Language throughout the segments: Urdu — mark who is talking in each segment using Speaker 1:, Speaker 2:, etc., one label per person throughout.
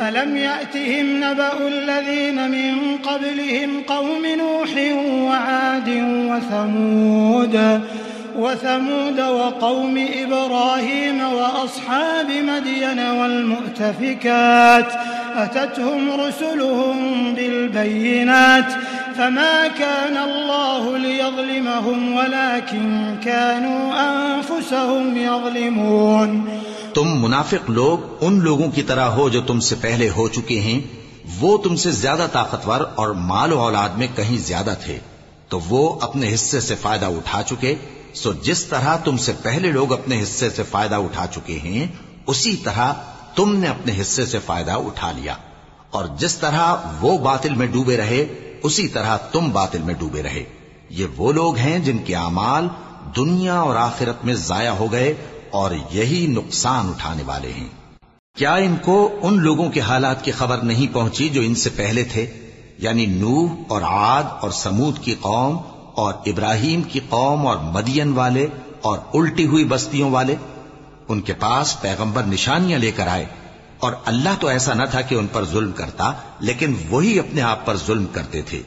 Speaker 1: ألم يأتهم نبأ الذين من قبلهم قوم نوح وعاد وثمود وثمود وقوم إبراهيم وأصحاب مدين والمؤتفكات أتتهم رسلهم بالبينات فما كان الله ليظلمهم ولكن كانوا أنفسهم يظلمون
Speaker 2: تم منافق لوگ ان لوگوں کی طرح ہو جو تم سے پہلے ہو چکے ہیں، وہ تم سے زیادہ طاقتور اور مال و اولاد میں کہیں زیادہ تھے۔ تو وہ اپنے حصے سے فائدہ اٹھا چکے۔ سو جس طرح تم سے پہلے لوگ اپنے حصے سے فائدہ اٹھا چکے ہیں، اسی طرح تم نے اپنے حصے سے فائدہ اٹھا لیا۔ اور جس طرح وہ باطل میں ڈوبے رہے، اسی طرح تم باطل میں ڈوبے رہے۔ یہ وہ لوگ ہیں جن کے اعمال دنیا اور آخرت میں ضائع ہو گئے اور یہی نقصان اٹھانے والے ہیں۔ کیا ان کو ان لوگوں کے حالات کی خبر نہیں پہنچی جو ان سے پہلے تھے؟ یعنی نوح اور عاد اور سمود کی قوم اور ابراہیم کی قوم اور مدین والے اور الٹی ہوئی بستیوں والے؟ ان کے پاس پیغمبر نشانیاں لے کر آئے۔ اور اللہ تو ایسا نہ تھا کہ ان پر ظلم کرتا، لیکن وہی اپنے آپ پر ظلم کرتے تھے۔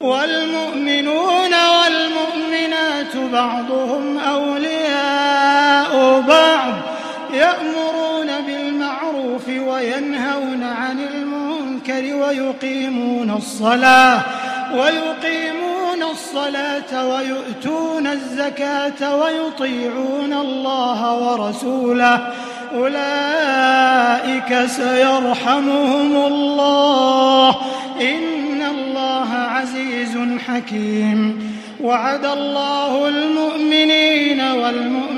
Speaker 1: والمؤمنون والمؤمنات بعضهم أولياء بعض يأمرون بالمعروف وينهون عن المنكر ويقيمون الصلاة ويقيمون الصلاة ويؤتون الزكاة ويطيعون الله ورسوله أولئك سيرحمهم الله إن الله عزيز حكيم وعد الله المؤمنين والمؤمنات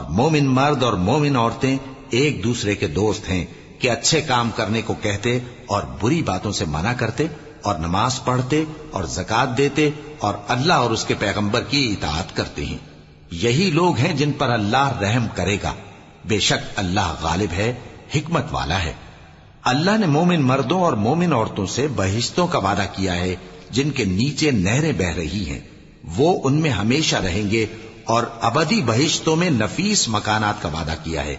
Speaker 2: اور مومن مرد اور مومن عورتیں ایک دوسرے کے دوست ہیں کہ اچھے کام کرنے کو کہتے اور بری باتوں سے منع کرتے اور نماز پڑھتے اور زکات دیتے اور اللہ اور اس کے پیغمبر کی اطاعت کرتے ہیں۔ یہی لوگ ہیں جن پر اللہ رحم کرے گا۔ بے شک اللہ غالب ہے، حکمت والا ہے۔ اللہ نے مومن مردوں اور مومن عورتوں سے بہشتوں کا وعدہ کیا ہے، جن کے نیچے نہریں بہ رہی ہیں۔ وہ ان میں ہمیشہ رہیں گے اور ابدی بہشتوں میں نفیس مکانات کا وعدہ کیا ہے۔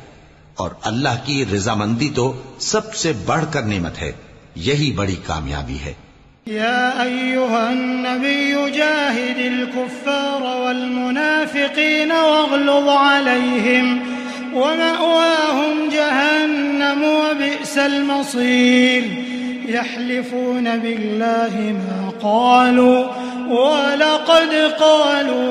Speaker 2: اور اللہ کی رضامندی تو سب سے بڑھ کر نعمت ہے۔ یہی بڑی کامیابی ہے۔
Speaker 1: يا أيها النبي جاهد الكفار والمنافقين واغلظ عليهم ومأواهم جهنم وبئس المصير يحلفون بالله ما قالوا ولقد قالوا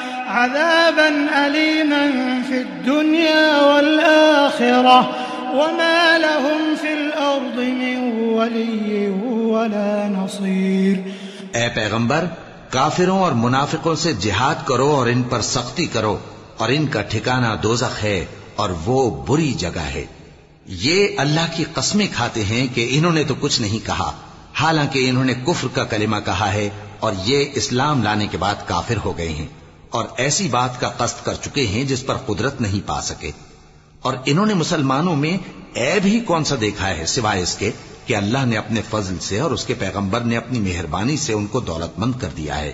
Speaker 1: عذابا أليما في الدنيا والآخرة وما لهم في الأرض من ولي ولا نصير
Speaker 2: اے پیغمبر، کافروں اور منافقوں سے جہاد کرو اور ان پر سختی کرو، اور ان کا ٹھکانہ دوزخ ہے اور وہ بری جگہ ہے۔ یہ اللہ کی قسمیں کھاتے ہیں کہ انہوں نے تو کچھ نہیں کہا، حالانکہ انہوں نے کفر کا کلمہ کہا ہے اور یہ اسلام لانے کے بعد کافر ہو گئے ہیں۔ اور ایسی بات کا قصد کر چکے ہیں جس پر قدرت نہیں پا سکے۔ اور انہوں نے مسلمانوں میں عیب ہی کون سا دیکھا ہے سوائے اس کے کہ اللہ نے اپنے فضل سے اور اس کے پیغمبر نے اپنی مہربانی سے ان کو دولت مند کر دیا ہے۔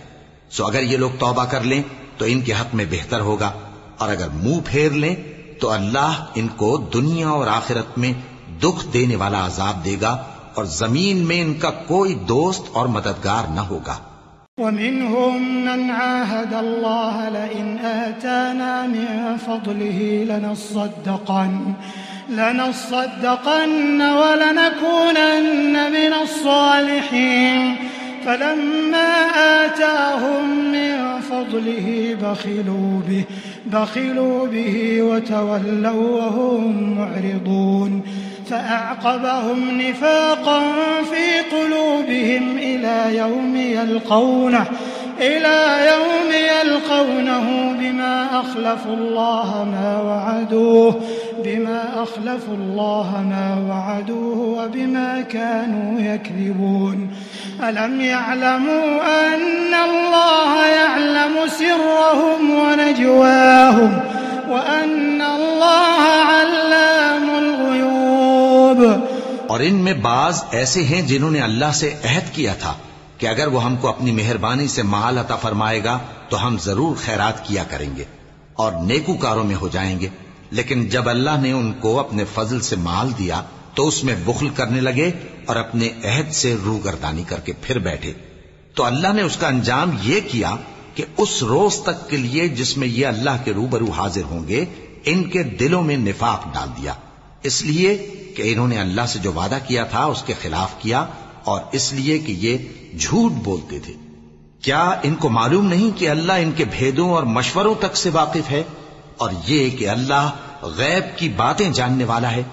Speaker 2: سو اگر یہ لوگ توبہ کر لیں تو ان کے حق میں بہتر ہوگا۔ اور اگر منہ پھیر لیں تو اللہ ان کو دنیا اور آخرت میں دکھ دینے والا عذاب دے گا اور زمین میں ان کا کوئی دوست اور مددگار نہ ہوگا۔
Speaker 1: ومنهم من عاهد الله لئن آتانا من فضله لنصدقن لنصدقن ولنكونن من الصالحين. فلما آتاهم من فضله بخلوا به بخلوا به وتولوا وهم معرضون. فأعقبهم نفاقا في إلى يوم يلقونه، إلى يوم يلقونه بما أخلفوا الله ما وعدوه، بما أخلفوا الله ما وعدوه وبما كانوا يكذبون. ألم يعلموا أن الله يعلم سرهم ونجواهم، وأن الله علام الغيوب.
Speaker 2: اور ان میں بعض ایسے ہیں جنہوں نے اللہ سے عہد کیا تھا کہ اگر وہ ہم کو اپنی مہربانی سے مال عطا فرمائے گا، تو ہم ضرور خیرات کیا کریں گے اور نیکوکاروں میں ہو جائیں گے۔ لیکن جب اللہ نے ان کو اپنے فضل سے مال دیا، تو اس میں بخل کرنے لگے اور اپنے عہد سے روگردانی کر کے پھر بیٹھے۔ تو اللہ نے اس کا انجام یہ کیا کہ اس روز تک کے لیے جس میں یہ اللہ کے روبرو حاضر ہوں گے، ان کے دلوں میں نفاق ڈال دیا۔ اس لیے کہ انہوں نے اللہ سے جو وعدہ کیا تھا، اس کے خلاف کیا اور اس لیے کہ یہ جھوٹ بولتے تھے۔ کیا ان کو معلوم نہیں کہ اللہ ان کے بھیدوں اور مشوروں تک سے واقف ہے؟ اور یہ کہ اللہ غیب کی باتیں جاننے والا ہے۔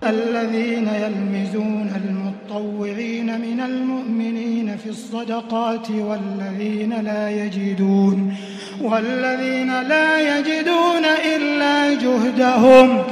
Speaker 1: الذين يلمزون المطوعين من المؤمنين في الصدقات والذين لا يجدون والذين لا يجدون إلا جهدهم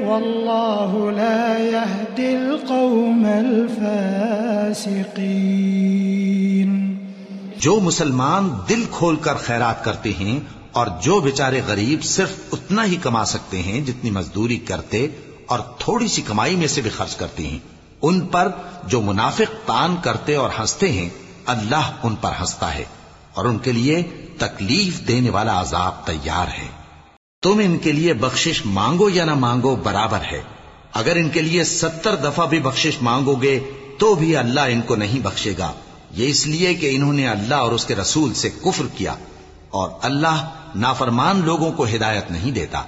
Speaker 1: والله لا يهدي القوم الفاسقين.
Speaker 2: جو مسلمان دل کھول کر خیرات کرتے ہیں اور جو بیچارے غریب صرف اتنا ہی کما سکتے ہیں جتنی مزدوری کرتے اور تھوڑی سی کمائی میں سے بھی خرچ کرتے ہیں، ان پر جو منافق تان کرتے اور ہنستے ہیں، اللہ ان پر ہنستا ہے اور ان کے لیے تکلیف دینے والا عذاب تیار ہے۔ تم ان کے لیے بخشش مانگو یا نہ مانگو برابر ہے۔ اگر ان کے لیے ستر دفعہ بھی بخشش مانگو گے، تو بھی اللہ ان کو نہیں بخشے گا۔ یہ اس لیے کہ انہوں نے اللہ اور اس کے رسول سے کفر کیا اور اللہ نافرمان لوگوں کو ہدایت نہیں دیتا۔